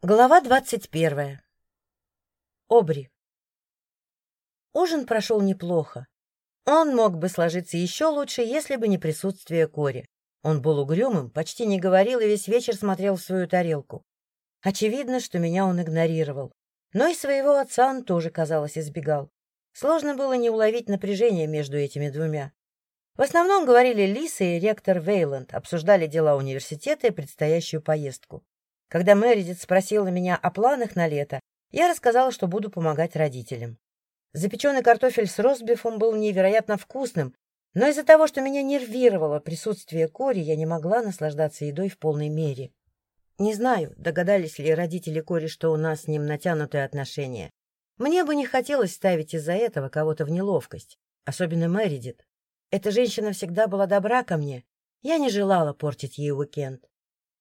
Глава двадцать первая. Обри. Ужин прошел неплохо. Он мог бы сложиться еще лучше, если бы не присутствие Кори. Он был угрюмым, почти не говорил и весь вечер смотрел в свою тарелку. Очевидно, что меня он игнорировал. Но и своего отца он тоже, казалось, избегал. Сложно было не уловить напряжение между этими двумя. В основном говорили Лиса и ректор Вейланд, обсуждали дела университета и предстоящую поездку. Когда Мэридит спросила меня о планах на лето, я рассказала, что буду помогать родителям. Запеченный картофель с ростбифом был невероятно вкусным, но из-за того, что меня нервировало присутствие Кори, я не могла наслаждаться едой в полной мере. Не знаю, догадались ли родители Кори, что у нас с ним натянутые отношения. Мне бы не хотелось ставить из-за этого кого-то в неловкость, особенно Мэридит. Эта женщина всегда была добра ко мне. Я не желала портить ей уикенд.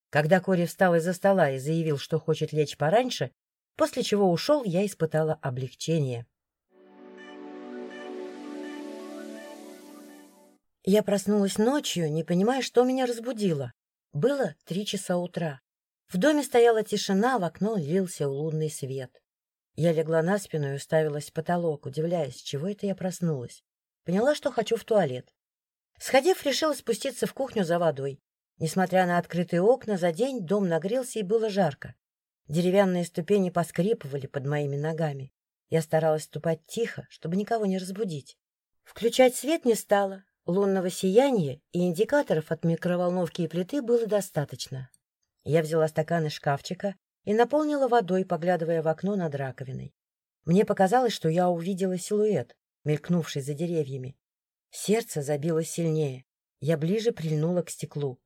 Когда Кори встал из-за стола и заявил, что хочет лечь пораньше, после чего ушел, я испытала облегчение. Я проснулась ночью, не понимая, что меня разбудило. Было три часа утра. В доме стояла тишина, в окно лился лунный свет. Я легла на спину и уставилась в потолок, удивляясь, чего это я проснулась. Поняла, что хочу в туалет. Сходив, решила спуститься в кухню за водой. Несмотря на открытые окна, за день дом нагрелся и было жарко. Деревянные ступени поскрипывали под моими ногами. Я старалась ступать тихо, чтобы никого не разбудить. Включать свет не стало. Лунного сияния и индикаторов от микроволновки и плиты было достаточно. Я взяла стакан из шкафчика и наполнила водой, поглядывая в окно над раковиной. Мне показалось, что я увидела силуэт, мелькнувший за деревьями. Сердце забилось сильнее. Я ближе прильнула к стеклу.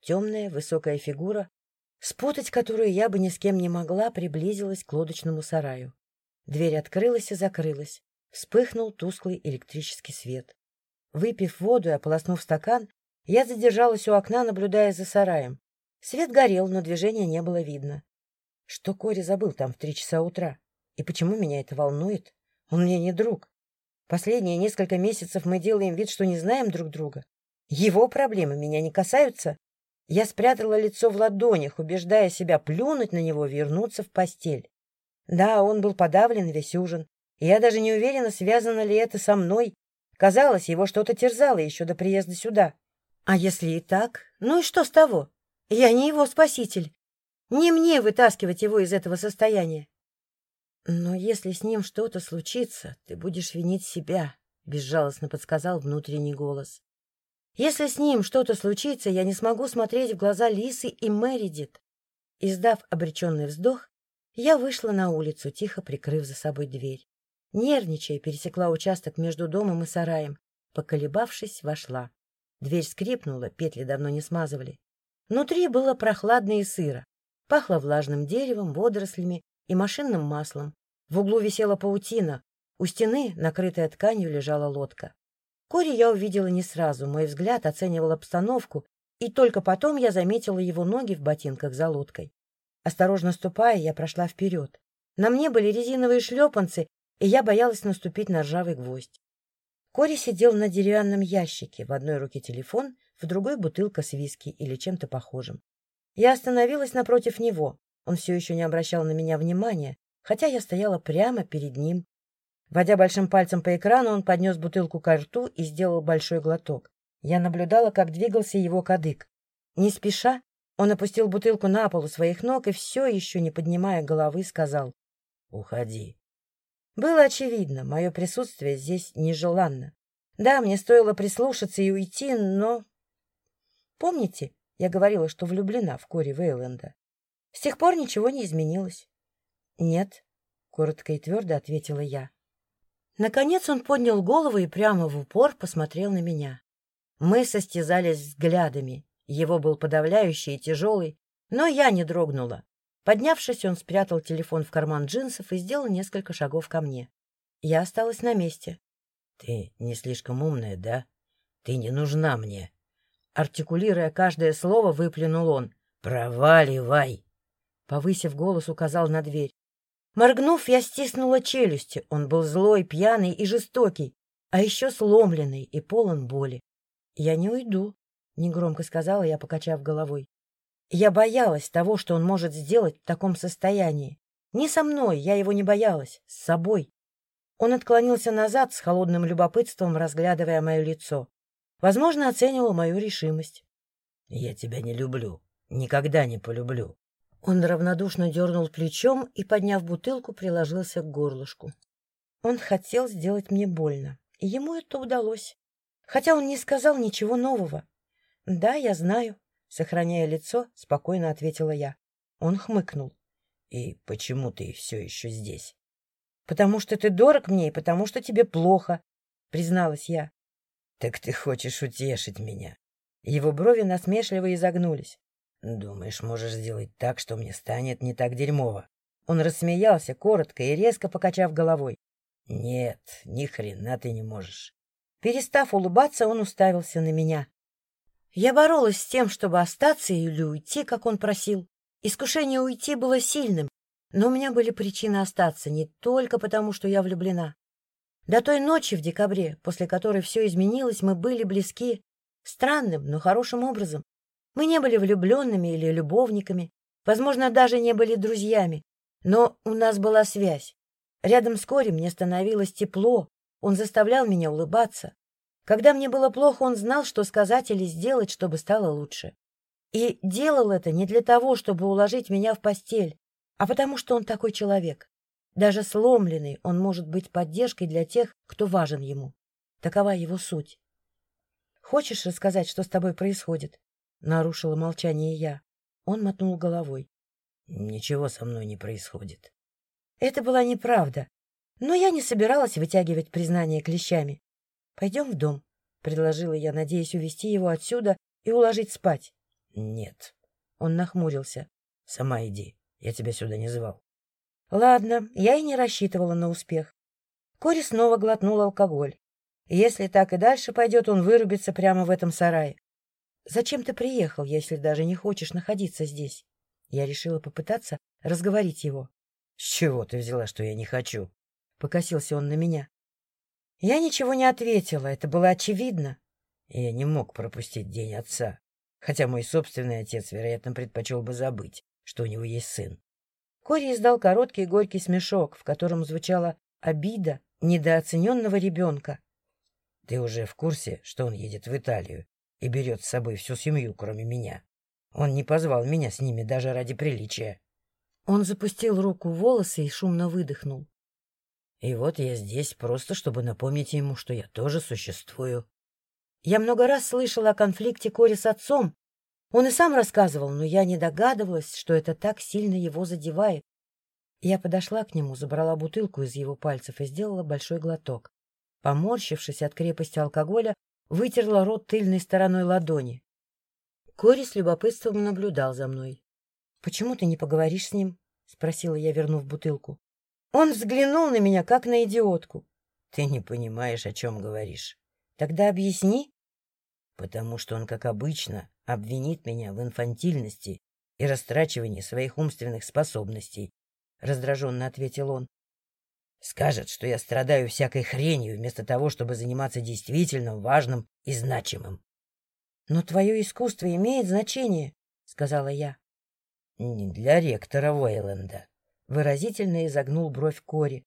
Темная, высокая фигура, спутать которую я бы ни с кем не могла, приблизилась к лодочному сараю. Дверь открылась и закрылась. Вспыхнул тусклый электрический свет. Выпив воду и ополоснув стакан, я задержалась у окна, наблюдая за сараем. Свет горел, но движения не было видно. Что Кори забыл там в три часа утра? И почему меня это волнует? Он мне не друг. Последние несколько месяцев мы делаем вид, что не знаем друг друга. Его проблемы меня не касаются. Я спрятала лицо в ладонях, убеждая себя плюнуть на него, вернуться в постель. Да, он был подавлен весь ужин, я даже не уверена, связано ли это со мной. Казалось, его что-то терзало еще до приезда сюда. А если и так, ну и что с того? Я не его спаситель. Не мне вытаскивать его из этого состояния. Но если с ним что-то случится, ты будешь винить себя, — безжалостно подсказал внутренний голос. Если с ним что-то случится, я не смогу смотреть в глаза Лисы и Мэридит. Издав обреченный вздох, я вышла на улицу, тихо прикрыв за собой дверь. Нервничая, пересекла участок между домом и сараем. Поколебавшись, вошла. Дверь скрипнула, петли давно не смазывали. Внутри было прохладно и сыро. Пахло влажным деревом, водорослями и машинным маслом. В углу висела паутина. У стены, накрытая тканью, лежала лодка. Кори я увидела не сразу, мой взгляд оценивал обстановку, и только потом я заметила его ноги в ботинках за лодкой. Осторожно ступая, я прошла вперед. На мне были резиновые шлепанцы, и я боялась наступить на ржавый гвоздь. Кори сидел на деревянном ящике, в одной руке телефон, в другой бутылка с виски или чем-то похожим. Я остановилась напротив него. Он все еще не обращал на меня внимания, хотя я стояла прямо перед ним, Водя большим пальцем по экрану, он поднес бутылку к рту и сделал большой глоток. Я наблюдала, как двигался его кадык. Не спеша, он опустил бутылку на пол у своих ног и все еще, не поднимая головы, сказал «Уходи». Было очевидно, мое присутствие здесь нежеланно. Да, мне стоило прислушаться и уйти, но... Помните, я говорила, что влюблена в Кори Вейленда? С тех пор ничего не изменилось. — Нет, — коротко и твердо ответила я. Наконец он поднял голову и прямо в упор посмотрел на меня. Мы состязались взглядами. Его был подавляющий и тяжелый, но я не дрогнула. Поднявшись, он спрятал телефон в карман джинсов и сделал несколько шагов ко мне. Я осталась на месте. — Ты не слишком умная, да? Ты не нужна мне. Артикулируя каждое слово, выплюнул он. — Проваливай! Повысив голос, указал на дверь. Моргнув, я стиснула челюсти. Он был злой, пьяный и жестокий, а еще сломленный и полон боли. — Я не уйду, — негромко сказала я, покачав головой. Я боялась того, что он может сделать в таком состоянии. Не со мной, я его не боялась, с собой. Он отклонился назад с холодным любопытством, разглядывая мое лицо. Возможно, оценивал мою решимость. — Я тебя не люблю. Никогда не полюблю. Он равнодушно дернул плечом и, подняв бутылку, приложился к горлышку. Он хотел сделать мне больно, и ему это удалось. Хотя он не сказал ничего нового. — Да, я знаю, — сохраняя лицо, спокойно ответила я. Он хмыкнул. — И почему ты все еще здесь? потому что ты дорог мне и потому что тебе плохо, — призналась я. — Так ты хочешь утешить меня? Его брови насмешливо изогнулись. — Думаешь, можешь сделать так, что мне станет не так дерьмово? Он рассмеялся, коротко и резко покачав головой. — Нет, ни хрена ты не можешь. Перестав улыбаться, он уставился на меня. Я боролась с тем, чтобы остаться или уйти, как он просил. Искушение уйти было сильным, но у меня были причины остаться не только потому, что я влюблена. До той ночи в декабре, после которой все изменилось, мы были близки странным, но хорошим образом. Мы не были влюбленными или любовниками, возможно, даже не были друзьями, но у нас была связь. Рядом с Кори мне становилось тепло, он заставлял меня улыбаться. Когда мне было плохо, он знал, что сказать или сделать, чтобы стало лучше. И делал это не для того, чтобы уложить меня в постель, а потому что он такой человек. Даже сломленный он может быть поддержкой для тех, кто важен ему. Такова его суть. «Хочешь рассказать, что с тобой происходит?» — нарушила молчание я. Он мотнул головой. «Ничего со мной не происходит». Это была неправда, но я не собиралась вытягивать признание клещами. «Пойдем в дом», — предложила я, надеясь увести его отсюда и уложить спать. «Нет». Он нахмурился. «Сама иди». Я тебя сюда не звал. Ладно, я и не рассчитывала на успех. Кори снова глотнул алкоголь. Если так и дальше пойдет, он вырубится прямо в этом сарае. Зачем ты приехал, если даже не хочешь находиться здесь? Я решила попытаться разговорить его. — С чего ты взяла, что я не хочу? — покосился он на меня. Я ничего не ответила, это было очевидно. Я не мог пропустить день отца, хотя мой собственный отец, вероятно, предпочел бы забыть что у него есть сын. Кори издал короткий горький смешок, в котором звучала обида недооцененного ребенка. — Ты уже в курсе, что он едет в Италию и берет с собой всю семью, кроме меня? Он не позвал меня с ними даже ради приличия. Он запустил руку в волосы и шумно выдохнул. И вот я здесь просто, чтобы напомнить ему, что я тоже существую. Я много раз слышала о конфликте Кори с отцом, он и сам рассказывал, но я не догадывалась, что это так сильно его задевает. Я подошла к нему, забрала бутылку из его пальцев и сделала большой глоток. Поморщившись от крепости алкоголя, вытерла рот тыльной стороной ладони. Кори с любопытством наблюдал за мной. — Почему ты не поговоришь с ним? — спросила я, вернув бутылку. Он взглянул на меня, как на идиотку. — Ты не понимаешь, о чем говоришь. — Тогда объясни. — Потому что он, как обычно, обвинит меня в инфантильности и растрачивании своих умственных способностей, — раздраженно ответил он. Скажет, что я страдаю всякой хренью, вместо того, чтобы заниматься действительно важным и значимым. — Но твое искусство имеет значение, — сказала я. — Не для ректора Уэйленда, — выразительно изогнул бровь Кори.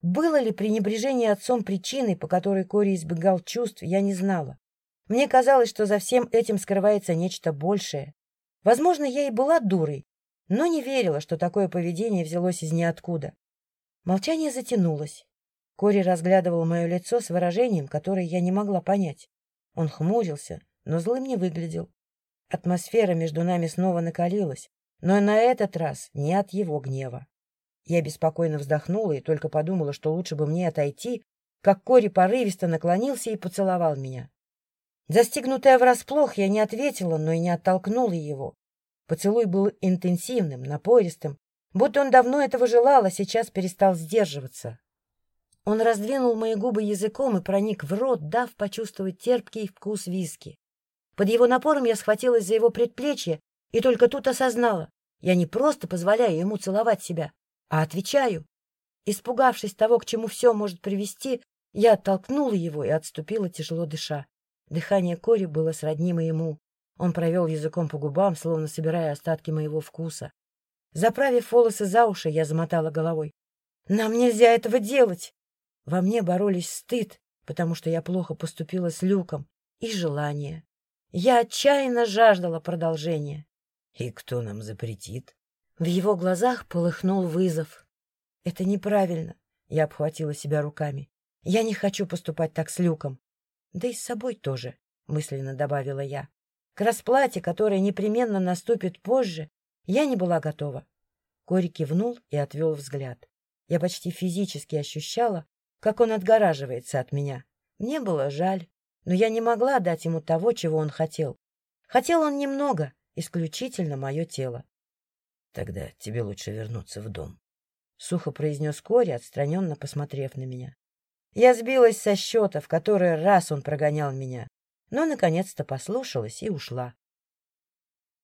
Было ли пренебрежение отцом причиной, по которой Кори избегал чувств, я не знала. Мне казалось, что за всем этим скрывается нечто большее. Возможно, я и была дурой, но не верила, что такое поведение взялось из ниоткуда. Молчание затянулось. Кори разглядывал мое лицо с выражением, которое я не могла понять. Он хмурился, но злым не выглядел. Атмосфера между нами снова накалилась, но на этот раз не от его гнева. Я беспокойно вздохнула и только подумала, что лучше бы мне отойти, как Кори порывисто наклонился и поцеловал меня. Застигнутая врасплох, я не ответила, но и не оттолкнула его. Поцелуй был интенсивным, напористым, будто он давно этого желал, а сейчас перестал сдерживаться. Он раздвинул мои губы языком и проник в рот, дав почувствовать терпкий вкус виски. Под его напором я схватилась за его предплечье и только тут осознала. Я не просто позволяю ему целовать себя, а отвечаю. Испугавшись того, к чему все может привести, я оттолкнула его и отступила, тяжело дыша. Дыхание Кори было сродни моему. Он провел языком по губам, словно собирая остатки моего вкуса. Заправив волосы за уши, я замотала головой. «Нам нельзя этого делать!» Во мне боролись стыд, потому что я плохо поступила с Люком, и желание. Я отчаянно жаждала продолжения. «И кто нам запретит?» В его глазах полыхнул вызов. «Это неправильно», — я обхватила себя руками. «Я не хочу поступать так с Люком. Да и с собой тоже», — мысленно добавила я. К расплате, которая непременно наступит позже, я не была готова. Кори кивнул и отвел взгляд. Я почти физически ощущала, как он отгораживается от меня. Мне было жаль, но я не могла дать ему того, чего он хотел. Хотел он немного, исключительно мое тело. — Тогда тебе лучше вернуться в дом, — сухо произнес Кори, отстраненно посмотрев на меня. Я сбилась со счета, в который раз он прогонял меня, но наконец-то послушалась и ушла.